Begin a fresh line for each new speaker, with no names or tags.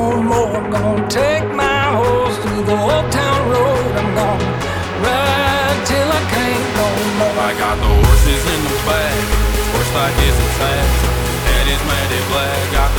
no more. I'm gonna take my horse to the old town road. I'm gonna ride till I can't no more.
I got the horses in the back, horse like isn't fast. Daddy's mad black. I